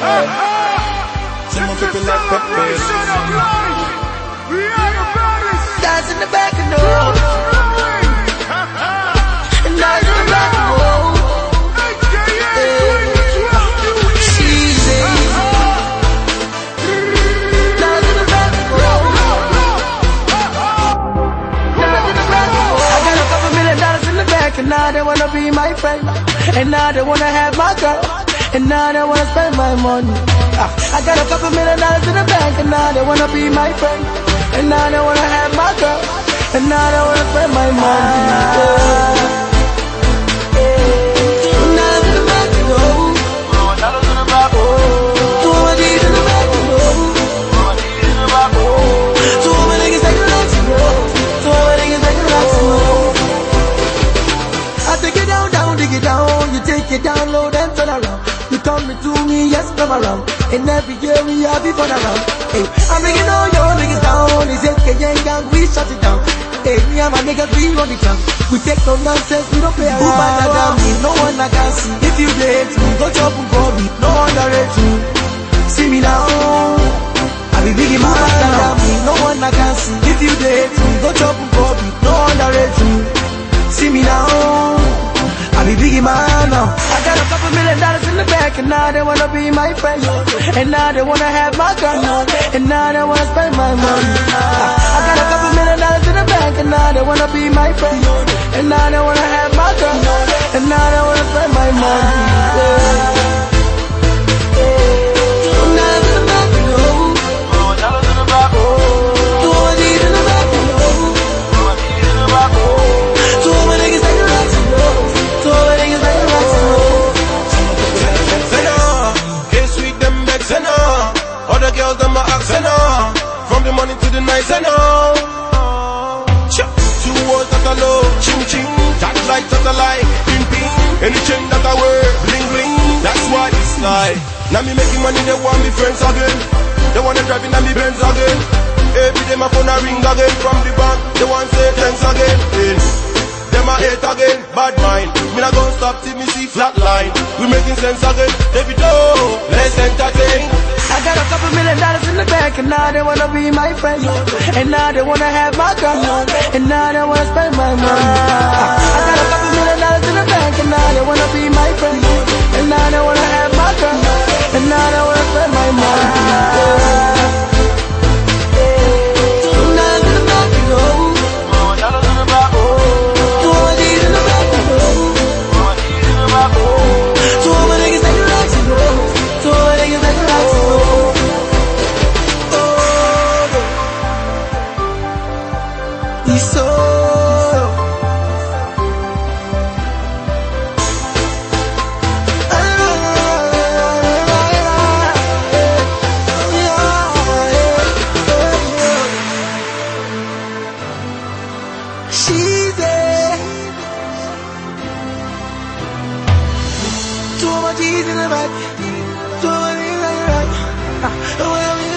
Some of people like peppers. Dance in the back and no. And in the back and no. She's a Dance in the back and no. Dance in the back. I got a couple million dollars in the bank and now they wanna be my friend. And now they wanna have my girl. And now they wanna spend my money. Ah, I got a couple million dollars in the bank and now they wanna be my friend. And now they wanna have my girl. And now they wanna spend my money. Yeah. Down, down, dig it down. You take it down low, then turn around. You come to me, yes, come around. And every year we have it fun around. Hey, I'm bringing all your niggas down. It's AKA gang, we shut it down. Hey, me and my niggas, we run it down. We take no nonsense, we don't play around. Who better than me? No one I can see. If you hate me, go chop and call me. No one underrate me. See me now. I be biggie man than me. No one I can see. If you hate me, go chop and call me. No one underrate me. See me now. Biggie man now. I got a couple million dollars in the bank and now they wanna be my friend. And now they wanna have my gun. And now they wanna spend my money. I got a couple million like, ping. Any chain that I wear, bling bling. That's why it's like. Now me making money, they want me friends again. They wanna drive in me Benz again. Every day my phone a ring again from the bank. They want say thanks again. Eh. Them a hate again, bad mind. Me not gonna stop till me see flat line. We making sense again, David oh, let's entertain. I got a couple million dollars in the bank and now they wanna be my friend. And now they wanna have my gun. And now they wanna spend my money. So. she's there. Two of my in the back, two of my G's.